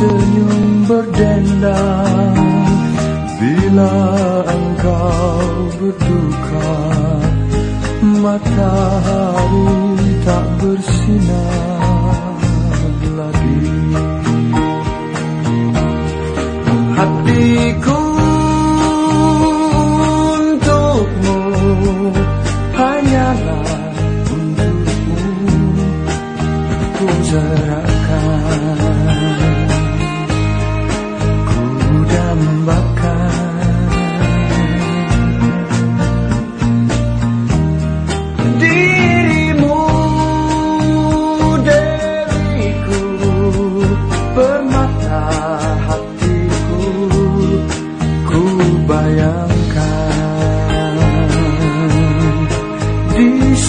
tersenyum berdendang Bila engkau berduka Matahari tak bersinar lagi. Hatiku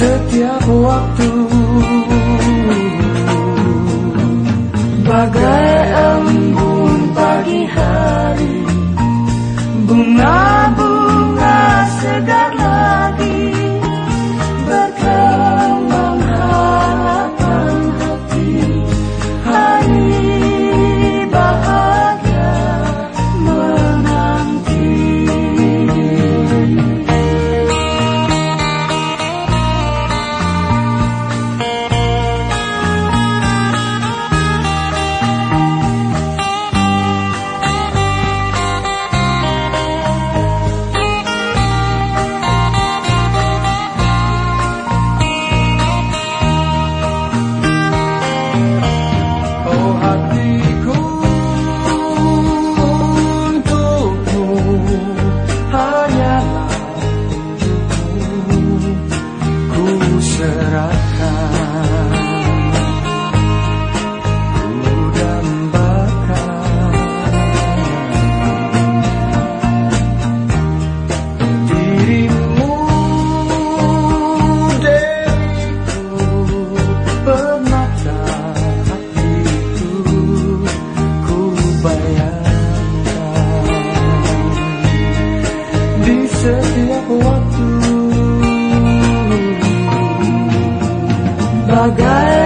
setiap waktu. Bagai bagai